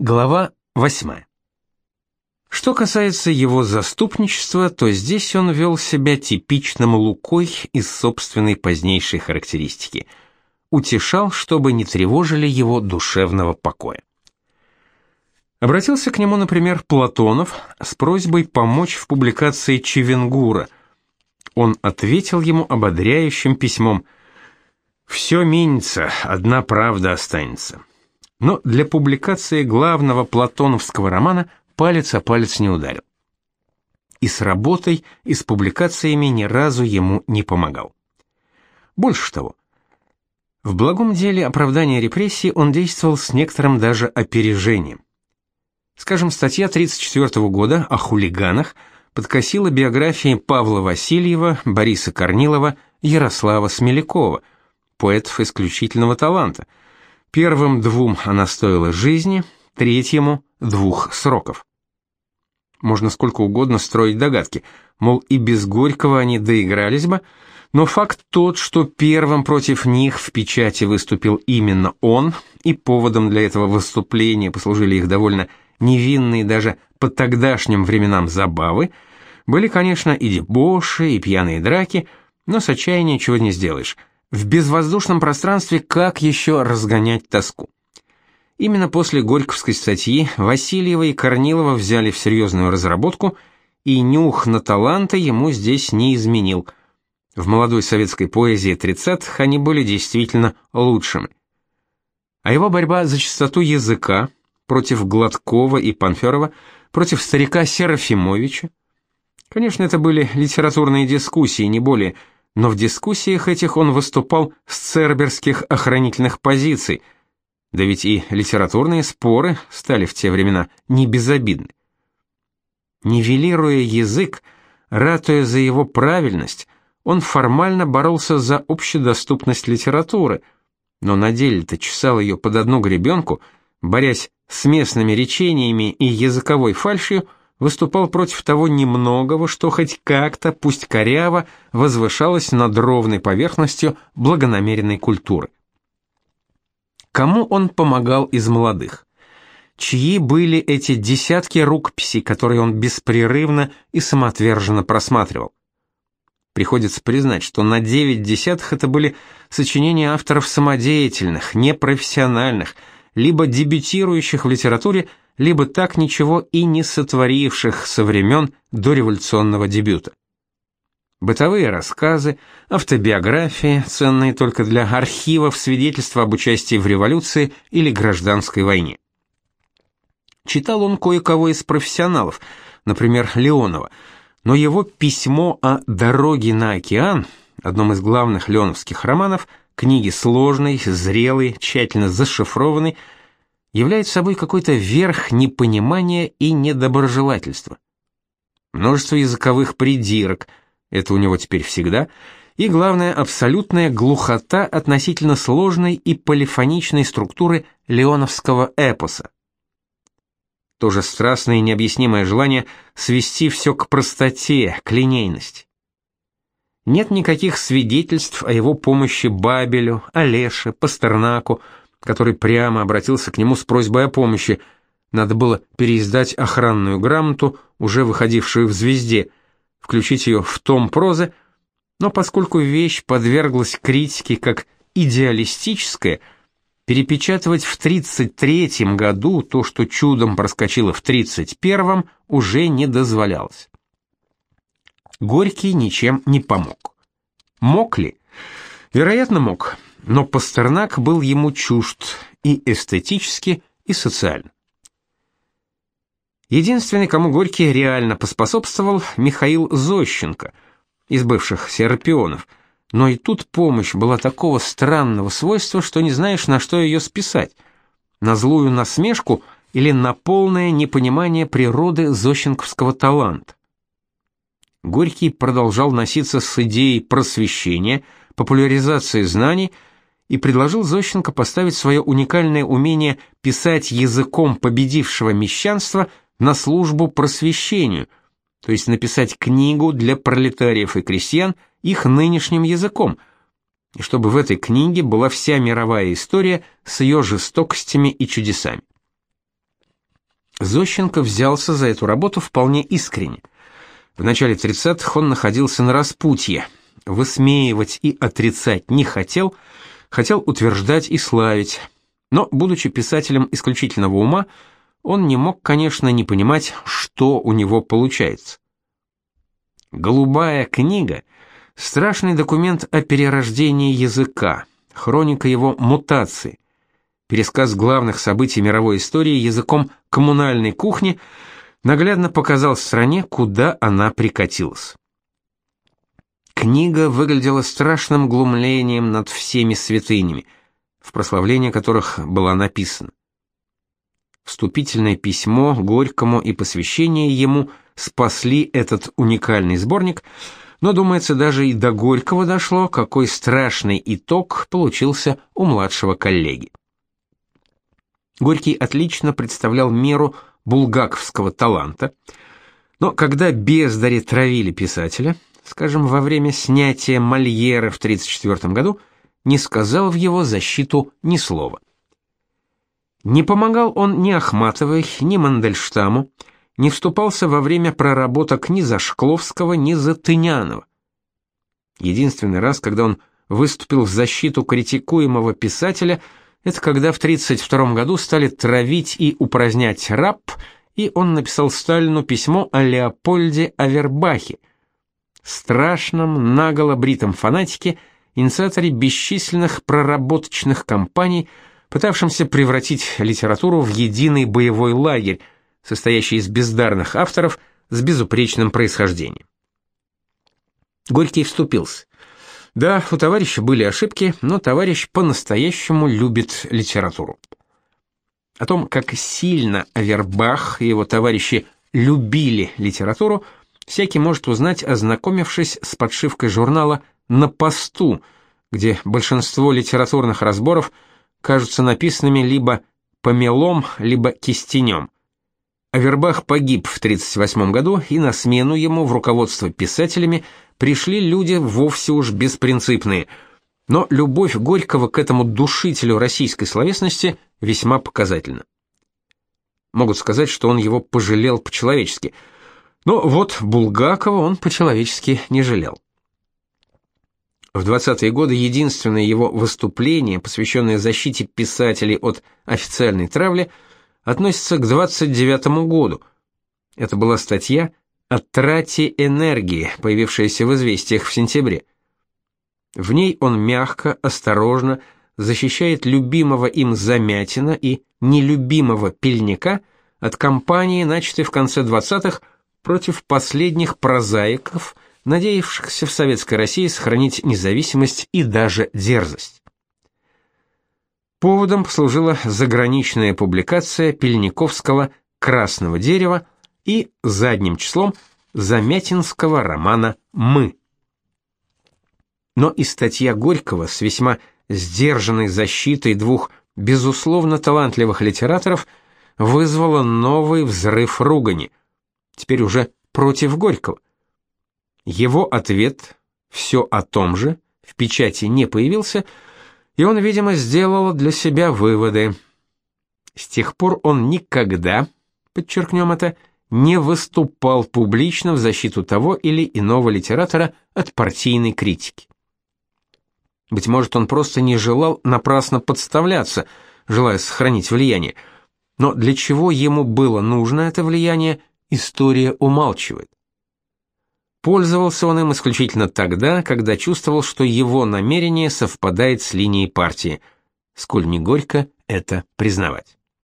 Глава 8. Что касается его заступничества, то здесь он вел себя типичным Лукой из собственной позднейшей характеристики. Утешал, чтобы не тревожили его душевного покоя. Обратился к нему, например, Платонов с просьбой помочь в публикации Чевенгура. Он ответил ему ободряющим письмом «Все минится, одна правда останется» но для публикации главного платоновского романа палец о палец не ударил. И с работой, и с публикациями ни разу ему не помогал. Больше того, в благом деле оправдания репрессий он действовал с некоторым даже опережением. Скажем, статья 34 года о хулиганах подкосила биографии Павла Васильева, Бориса Корнилова, Ярослава Смелякова, поэтов исключительного таланта – Первым двум она стоила жизни, третьему – двух сроков. Можно сколько угодно строить догадки, мол, и без Горького они доигрались бы, но факт тот, что первым против них в печати выступил именно он, и поводом для этого выступления послужили их довольно невинные даже по тогдашним временам забавы, были, конечно, и дебоши, и пьяные драки, но с отчаяния чего не сделаешь – в безвоздушном пространстве как еще разгонять тоску? Именно после Горьковской статьи Васильева и Корнилова взяли в серьезную разработку, и нюх на таланты ему здесь не изменил. В молодой советской поэзии 30-х они были действительно лучшими. А его борьба за чистоту языка против Гладкова и Панферова, против старика Серафимовича. Конечно, это были литературные дискуссии, не более – но в дискуссиях этих он выступал с церберских охранительных позиций, да ведь и литературные споры стали в те времена не безобидны. Нивелируя язык, ратуя за его правильность, он формально боролся за общедоступность литературы, но на деле-то чесал ее под одну гребенку, борясь с местными речениями и языковой фальшью, выступал против того немногого, что хоть как-то, пусть коряво, возвышалось над ровной поверхностью благонамеренной культуры. Кому он помогал из молодых? Чьи были эти десятки рукописей, которые он беспрерывно и самоотверженно просматривал? Приходится признать, что на девять десятых это были сочинения авторов самодеятельных, непрофессиональных, либо дебютирующих в литературе, либо так ничего и не сотворивших со времен дореволюционного дебюта. Бытовые рассказы, автобиографии, ценные только для архивов, свидетельства об участии в революции или гражданской войне. Читал он кое-кого из профессионалов, например, Леонова, но его письмо о «Дороге на океан», одном из главных леоновских романов, книги сложной, зрелой, тщательно зашифрованной, является собой какой-то верх непонимания и недоброжелательства. Множество языковых придирок, это у него теперь всегда, и, главное, абсолютная глухота относительно сложной и полифоничной структуры леоновского эпоса. Тоже страстное и необъяснимое желание свести все к простоте, к линейности. Нет никаких свидетельств о его помощи Бабелю, Олеше, Пастернаку, который прямо обратился к нему с просьбой о помощи. Надо было переиздать охранную грамоту, уже выходившую в «Звезде», включить ее в том прозы, но поскольку вещь подверглась критике как идеалистическая, перепечатывать в 33 году то, что чудом проскочило в 31-м, уже не дозволялось. Горький ничем не помог. Мог ли? Вероятно, мог но Пастернак был ему чужд и эстетически, и социально. Единственный, кому Горький реально поспособствовал, Михаил Зощенко, из бывших серапионов, но и тут помощь была такого странного свойства, что не знаешь, на что ее списать, на злую насмешку или на полное непонимание природы зощенковского таланта. Горький продолжал носиться с идеей просвещения, популяризации знаний, и предложил Зощенко поставить свое уникальное умение писать языком победившего мещанства на службу просвещению, то есть написать книгу для пролетариев и крестьян их нынешним языком, и чтобы в этой книге была вся мировая история с ее жестокостями и чудесами. Зощенко взялся за эту работу вполне искренне. В начале 30-х он находился на распутье. Высмеивать и отрицать не хотел, хотел утверждать и славить. Но, будучи писателем исключительного ума, он не мог, конечно, не понимать, что у него получается. «Голубая книга» — страшный документ о перерождении языка, хроника его мутации, пересказ главных событий мировой истории языком коммунальной кухни наглядно показал стране, куда она прикатилась. Книга выглядела страшным глумлением над всеми святынями, в прославление которых была написана. Вступительное письмо Горькому и посвящение ему спасли этот уникальный сборник, но, думается, даже и до Горького дошло, какой страшный итог получился у младшего коллеги. Горький отлично представлял меру булгаковского таланта, но когда бездари травили писателя, скажем, во время снятия Мольера в 1934 году, не сказал в его защиту ни слова. Не помогал он ни Ахматовой, ни Мандельштаму, не вступался во время проработок ни за Шкловского, ни за Тынянова. Единственный раз, когда он выступил в защиту критикуемого писателя, это когда в 1932 году стали травить и упразднять раб, и он написал Сталину письмо о Леопольде Авербахе, страшном, наголо бритом фанатике, инициаторе бесчисленных проработочных кампаний, пытавшимся превратить литературу в единый боевой лагерь, состоящий из бездарных авторов с безупречным происхождением. Горький вступился. Да, у товарища были ошибки, но товарищ по-настоящему любит литературу. О том, как сильно Авербах и его товарищи любили литературу, всякий может узнать, ознакомившись с подшивкой журнала «На посту», где большинство литературных разборов – кажутся написанными либо помелом, либо кистенем. Авербах погиб в 1938 году, и на смену ему в руководство писателями пришли люди вовсе уж беспринципные. Но любовь Горького к этому душителю российской словесности весьма показательна. Могут сказать, что он его пожалел по-человечески. Но вот Булгакова он по-человечески не жалел. В 20-е годы единственное его выступление, посвященное защите писателей от официальной травли, относится к 29 году. Это была статья о трате энергии, появившаяся в «Известиях» в сентябре. В ней он мягко, осторожно защищает любимого им Замятина и нелюбимого Пельника от кампании, начатой в конце 20-х против последних прозаиков – надеявшихся в Советской России сохранить независимость и даже дерзость. Поводом послужила заграничная публикация Пельниковского «Красного дерева» и задним числом Замятинского романа «Мы». Но и статья Горького с весьма сдержанной защитой двух безусловно талантливых литераторов вызвала новый взрыв ругани, теперь уже против Горького. Его ответ все о том же в печати не появился, и он, видимо, сделал для себя выводы. С тех пор он никогда, подчеркнем это, не выступал публично в защиту того или иного литератора от партийной критики. Быть может, он просто не желал напрасно подставляться, желая сохранить влияние. Но для чего ему было нужно это влияние, история умалчивает. Пользовался он им исключительно тогда, когда чувствовал, что его намерение совпадает с линией партии, сколь не горько это признавать.